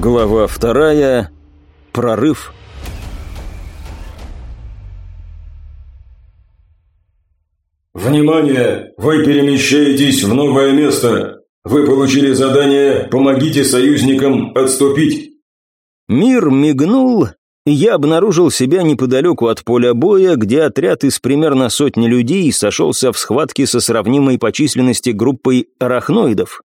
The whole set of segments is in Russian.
Глава вторая. Прорыв. «Внимание! Вы перемещаетесь в новое место! Вы получили задание «Помогите союзникам отступить». Мир мигнул, и я обнаружил себя неподалеку от поля боя, где отряд из примерно сотни людей сошелся в схватке со сравнимой по численности группой арахноидов.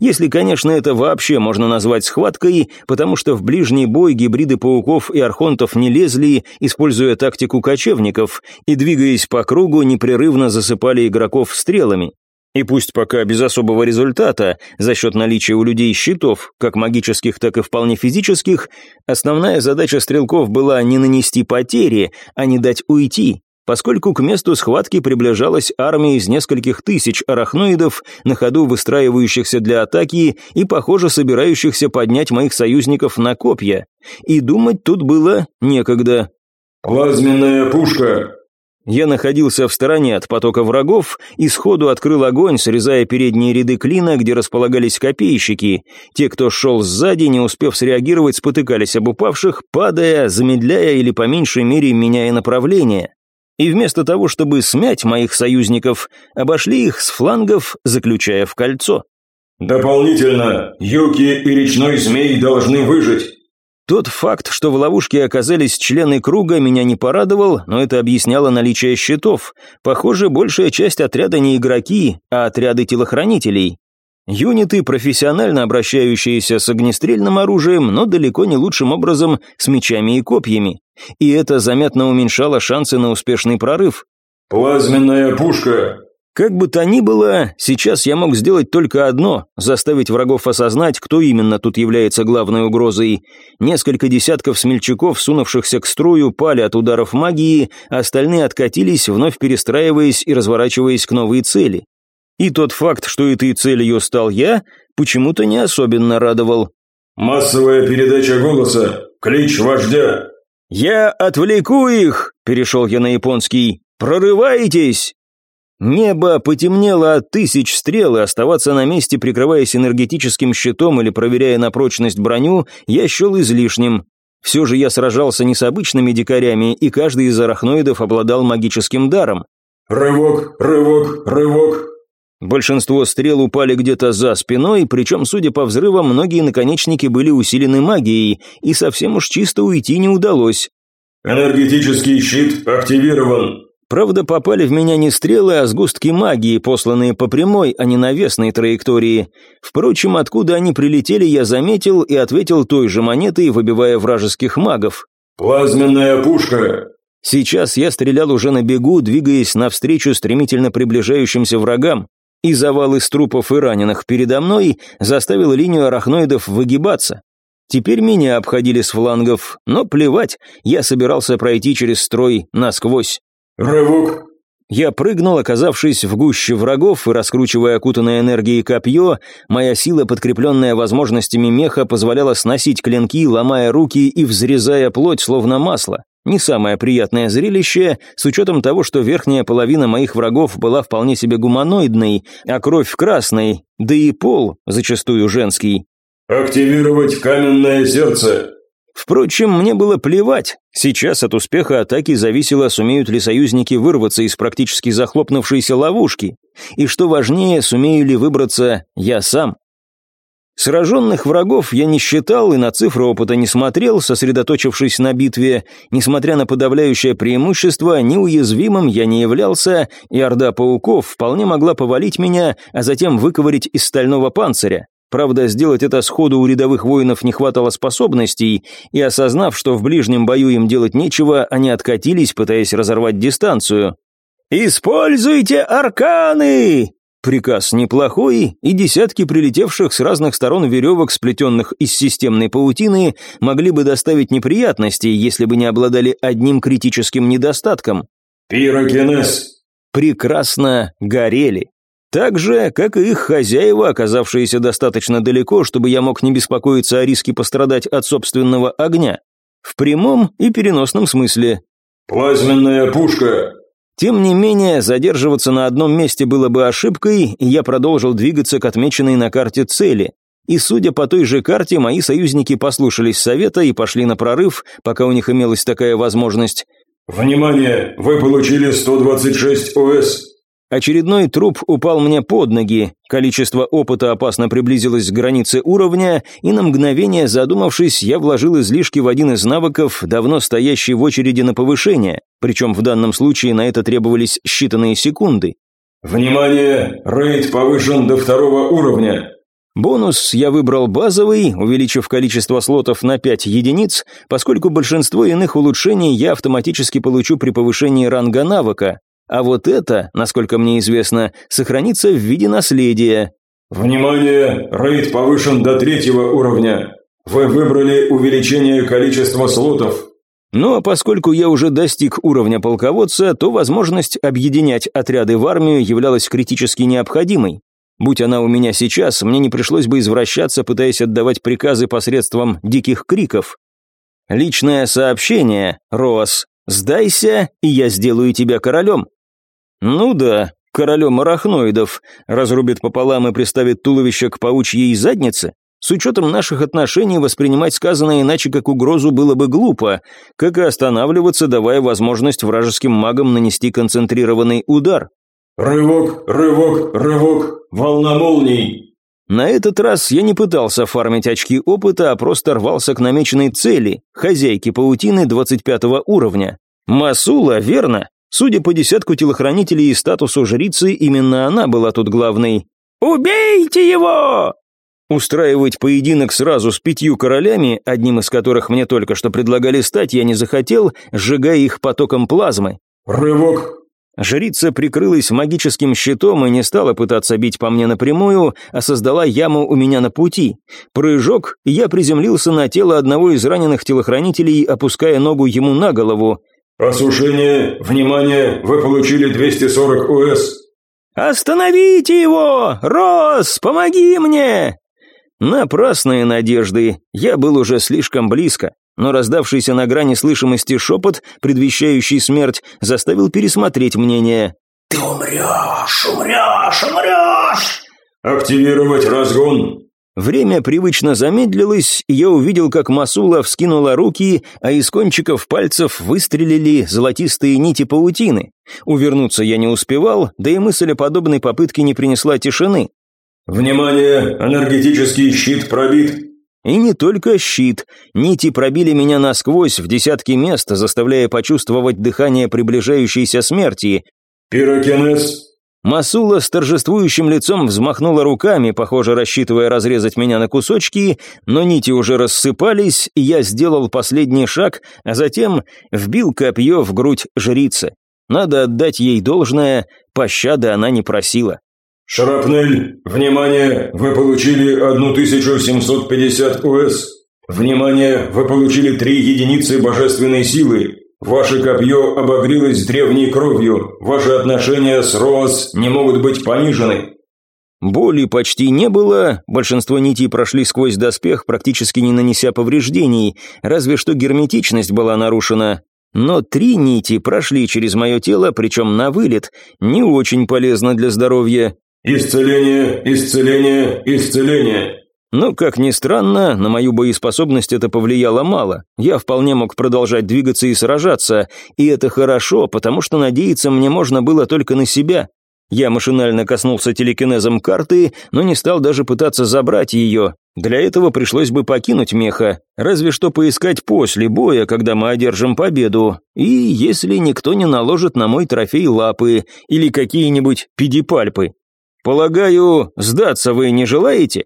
Если, конечно, это вообще можно назвать схваткой, потому что в ближний бой гибриды пауков и архонтов не лезли, используя тактику кочевников, и, двигаясь по кругу, непрерывно засыпали игроков стрелами. И пусть пока без особого результата, за счет наличия у людей щитов, как магических, так и вполне физических, основная задача стрелков была не нанести потери, а не дать уйти, поскольку к месту схватки приближалась армия из нескольких тысяч арахноидов, на ходу выстраивающихся для атаки и, похоже, собирающихся поднять моих союзников на копья. И думать тут было некогда. «Плазменная пушка!» Я находился в стороне от потока врагов и сходу открыл огонь, срезая передние ряды клина, где располагались копейщики. Те, кто шел сзади, не успев среагировать, спотыкались об упавших, падая, замедляя или по меньшей мере меняя направление. И вместо того, чтобы смять моих союзников, обошли их с флангов, заключая в кольцо. «Дополнительно, Юки и речной змей должны выжить. Тот факт, что в ловушке оказались члены круга, меня не порадовал, но это объясняло наличие щитов. Похоже, большая часть отряда не игроки, а отряды телохранителей. Юниты, профессионально обращающиеся с огнестрельным оружием, но далеко не лучшим образом с мечами и копьями. И это заметно уменьшало шансы на успешный прорыв. «Плазменная пушка!» Как бы то ни было, сейчас я мог сделать только одно – заставить врагов осознать, кто именно тут является главной угрозой. Несколько десятков смельчаков, сунувшихся к строю, пали от ударов магии, а остальные откатились, вновь перестраиваясь и разворачиваясь к новой цели. И тот факт, что этой целью стал я, почему-то не особенно радовал. «Массовая передача голоса! Клич вождя!» «Я отвлеку их!» – перешел я на японский. «Прорывайтесь!» Небо потемнело от тысяч стрел, и оставаться на месте, прикрываясь энергетическим щитом или проверяя на прочность броню, я счел излишним. Все же я сражался не с обычными дикарями, и каждый из арахноидов обладал магическим даром. «Рывок, рывок, рывок!» Большинство стрел упали где-то за спиной, причем, судя по взрывам, многие наконечники были усилены магией, и совсем уж чисто уйти не удалось. «Энергетический щит активирован», Правда, попали в меня не стрелы, а сгустки магии, посланные по прямой, а не навесной траектории. Впрочем, откуда они прилетели, я заметил и ответил той же монетой, выбивая вражеских магов. «Плазменная пушка!» Сейчас я стрелял уже на бегу, двигаясь навстречу стремительно приближающимся врагам, и завал из трупов и раненых передо мной заставил линию арахноидов выгибаться. Теперь меня обходили с флангов, но плевать, я собирался пройти через строй насквозь. «Рывок!» Я прыгнул, оказавшись в гуще врагов и раскручивая окутанное энергией копье, моя сила, подкрепленная возможностями меха, позволяла сносить клинки, ломая руки и взрезая плоть, словно масло. Не самое приятное зрелище, с учетом того, что верхняя половина моих врагов была вполне себе гуманоидной, а кровь красной, да и пол, зачастую женский. «Активировать каменное сердце!» Впрочем, мне было плевать. Сейчас от успеха атаки зависело, сумеют ли союзники вырваться из практически захлопнувшейся ловушки. И что важнее, сумею ли выбраться я сам. Сраженных врагов я не считал и на цифры опыта не смотрел, сосредоточившись на битве. Несмотря на подавляющее преимущество, неуязвимым я не являлся, и орда пауков вполне могла повалить меня, а затем выковырить из стального панциря. Правда, сделать это сходу у рядовых воинов не хватало способностей, и осознав, что в ближнем бою им делать нечего, они откатились, пытаясь разорвать дистанцию. «Используйте арканы!» Приказ неплохой, и десятки прилетевших с разных сторон веревок, сплетенных из системной паутины, могли бы доставить неприятности, если бы не обладали одним критическим недостатком. «Пирокинез!» Прекрасно горели. Так же, как и их хозяева, оказавшиеся достаточно далеко, чтобы я мог не беспокоиться о риске пострадать от собственного огня. В прямом и переносном смысле. «Плазменная пушка!» Тем не менее, задерживаться на одном месте было бы ошибкой, и я продолжил двигаться к отмеченной на карте цели. И судя по той же карте, мои союзники послушались совета и пошли на прорыв, пока у них имелась такая возможность. «Внимание! Вы получили 126 ОС!» Очередной труп упал мне под ноги, количество опыта опасно приблизилось к границе уровня, и на мгновение задумавшись, я вложил излишки в один из навыков, давно стоящий в очереди на повышение, причем в данном случае на это требовались считанные секунды. «Внимание! Рейд повышен до второго уровня!» Бонус я выбрал базовый, увеличив количество слотов на 5 единиц, поскольку большинство иных улучшений я автоматически получу при повышении ранга навыка, а вот это, насколько мне известно, сохранится в виде наследия. Внимание! Рейд повышен до третьего уровня. Вы выбрали увеличение количества слотов. Ну а поскольку я уже достиг уровня полководца, то возможность объединять отряды в армию являлась критически необходимой. Будь она у меня сейчас, мне не пришлось бы извращаться, пытаясь отдавать приказы посредством диких криков. Личное сообщение, Роас. Сдайся, и я сделаю тебя королем. Ну да, королем арахноидов. Разрубит пополам и приставит туловище к паучьей заднице? С учетом наших отношений воспринимать сказанное иначе как угрозу было бы глупо, как и останавливаться, давая возможность вражеским магам нанести концентрированный удар. «Рывок, рывок, рывок, волна молний!» На этот раз я не пытался фармить очки опыта, а просто рвался к намеченной цели, хозяйке паутины 25 уровня. Масула, верно? Судя по десятку телохранителей и статусу жрицы, именно она была тут главной. «Убейте его!» Устраивать поединок сразу с пятью королями, одним из которых мне только что предлагали стать, я не захотел, сжигая их потоком плазмы. «Рывок!» Жрица прикрылась магическим щитом и не стала пытаться бить по мне напрямую, а создала яму у меня на пути. Прыжок, и я приземлился на тело одного из раненых телохранителей, опуская ногу ему на голову. «Осушение! Внимание! Вы получили 240 ОС!» «Остановите его! Рос, помоги мне!» Напрасные надежды. Я был уже слишком близко, но раздавшийся на грани слышимости шепот, предвещающий смерть, заставил пересмотреть мнение. «Ты умрешь, умрешь, умрешь!» «Активировать разгон!» Время привычно замедлилось, и я увидел, как Масула вскинула руки, а из кончиков пальцев выстрелили золотистые нити паутины. Увернуться я не успевал, да и мысль о подобной попытке не принесла тишины. «Внимание! Энергетический щит пробит!» И не только щит. Нити пробили меня насквозь в десятки мест, заставляя почувствовать дыхание приближающейся смерти. «Пирокинез!» Масула с торжествующим лицом взмахнула руками, похоже, рассчитывая разрезать меня на кусочки, но нити уже рассыпались, и я сделал последний шаг, а затем вбил копье в грудь жрицы. Надо отдать ей должное, пощады она не просила. «Шрапнель, внимание, вы получили 1750 ОС. Внимание, вы получили три единицы божественной силы. Ваше копье обогрелось древней кровью. Ваши отношения с Роз не могут быть понижены. Боли почти не было, большинство нитей прошли сквозь доспех, практически не нанеся повреждений, разве что герметичность была нарушена. Но три нити прошли через мое тело, причем на вылет, не очень полезно для здоровья. «Исцеление, исцеление, исцеление!» Но, как ни странно, на мою боеспособность это повлияло мало. Я вполне мог продолжать двигаться и сражаться, и это хорошо, потому что надеяться мне можно было только на себя. Я машинально коснулся телекинезом карты, но не стал даже пытаться забрать ее. Для этого пришлось бы покинуть меха, разве что поискать после боя, когда мы одержим победу, и если никто не наложит на мой трофей лапы или какие-нибудь педипальпы. Полагаю, сдаться вы не желаете?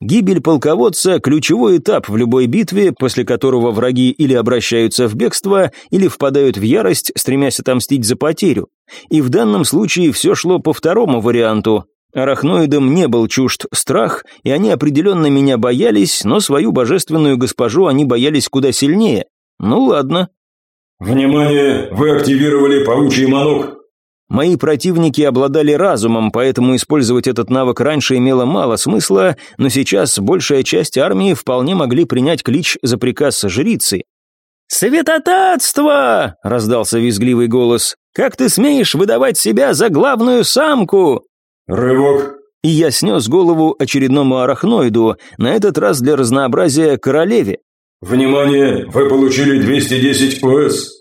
Гибель полководца – ключевой этап в любой битве, после которого враги или обращаются в бегство, или впадают в ярость, стремясь отомстить за потерю. И в данном случае все шло по второму варианту. Арахноидам не был чужд страх, и они определенно меня боялись, но свою божественную госпожу они боялись куда сильнее. Ну ладно. «Внимание! Вы активировали паучий манок. Мои противники обладали разумом, поэтому использовать этот навык раньше имело мало смысла, но сейчас большая часть армии вполне могли принять клич за приказ жрицы. «Святотатство!» — раздался визгливый голос. «Как ты смеешь выдавать себя за главную самку?» «Рывок! и я снес голову очередному арахноиду, на этот раз для разнообразия королеве. «Внимание! Вы получили 210 ОС!»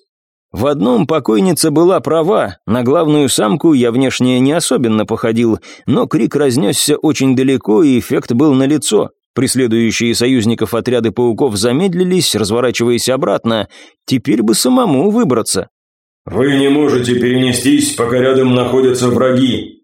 В одном покойница была права, на главную самку я внешне не особенно походил, но крик разнесся очень далеко и эффект был налицо. Преследующие союзников отряды пауков замедлились, разворачиваясь обратно. Теперь бы самому выбраться. «Вы не можете перенестись, пока рядом находятся враги»,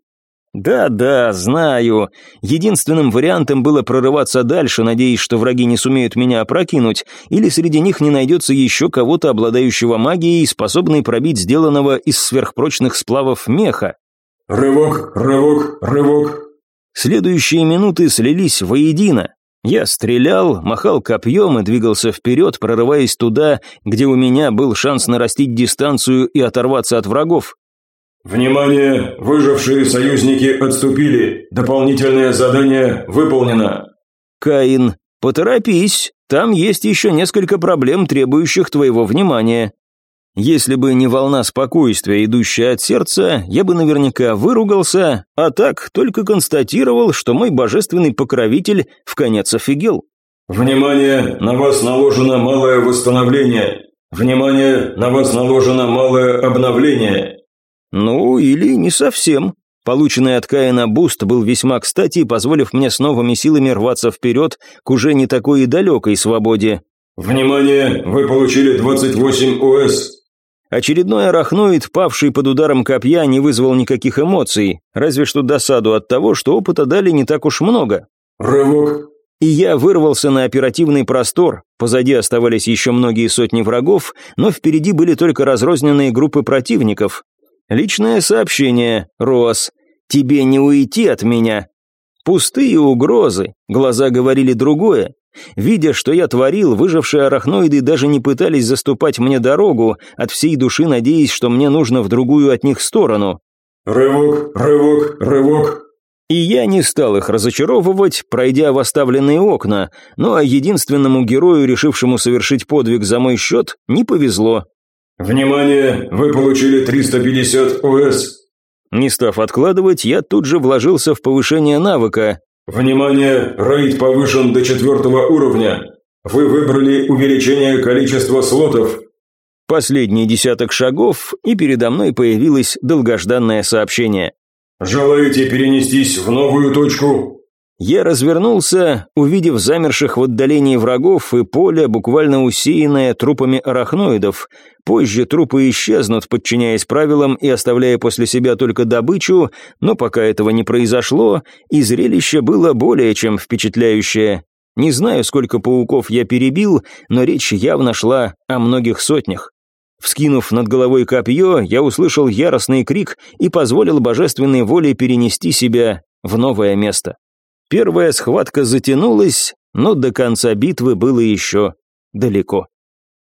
«Да-да, знаю. Единственным вариантом было прорываться дальше, надеясь, что враги не сумеют меня опрокинуть, или среди них не найдется еще кого-то, обладающего магией, способной пробить сделанного из сверхпрочных сплавов меха». «Рывок, рывок, рывок». Следующие минуты слились воедино. Я стрелял, махал копьем и двигался вперед, прорываясь туда, где у меня был шанс нарастить дистанцию и оторваться от врагов. «Внимание! Выжившие союзники отступили. Дополнительное задание выполнено». «Каин, поторопись. Там есть еще несколько проблем, требующих твоего внимания». Если бы не волна спокойствия, идущая от сердца, я бы наверняка выругался, а так только констатировал, что мой божественный покровитель в конец офигел. «Внимание! На вас наложено малое восстановление. Внимание! На вас наложено малое обновление. Ну, или не совсем. Полученный от Каина буст был весьма кстати, позволив мне с новыми силами рваться вперед к уже не такой и далекой свободе. «Внимание! Вы получили 28 ОС!» Очередной арахноид, павший под ударом копья, не вызвал никаких эмоций, разве что досаду от того, что опыта дали не так уж много. «Рывок!» И я вырвался на оперативный простор. Позади оставались еще многие сотни врагов, но впереди были только разрозненные группы противников. Личное сообщение, Рос. Тебе не уйти от меня. Пустые угрозы. Глаза говорили другое. Видя, что я творил, выжившие арахноиды даже не пытались заступать мне дорогу, от всей души надеясь, что мне нужно в другую от них сторону. «Рывок, рывок, рывок!» И я не стал их разочаровывать, пройдя в оставленные окна, ну а единственному герою, решившему совершить подвиг за мой счет, не повезло. «Внимание! Вы получили 350 ОС!» Не став откладывать, я тут же вложился в повышение навыка. «Внимание! Рейд повышен до четвертого уровня! Вы выбрали увеличение количества слотов!» Последний десяток шагов, и передо мной появилось долгожданное сообщение. «Желаете перенестись в новую точку?» Я развернулся, увидев замерших в отдалении врагов и поле, буквально усеянное трупами арахноидов. Позже трупы исчезнут, подчиняясь правилам и оставляя после себя только добычу, но пока этого не произошло, и зрелище было более чем впечатляющее. Не знаю, сколько пауков я перебил, но речь явно шла о многих сотнях. Вскинув над головой копье, я услышал яростный крик и позволил божественной воле перенести себя в новое место. Первая схватка затянулась, но до конца битвы было еще далеко.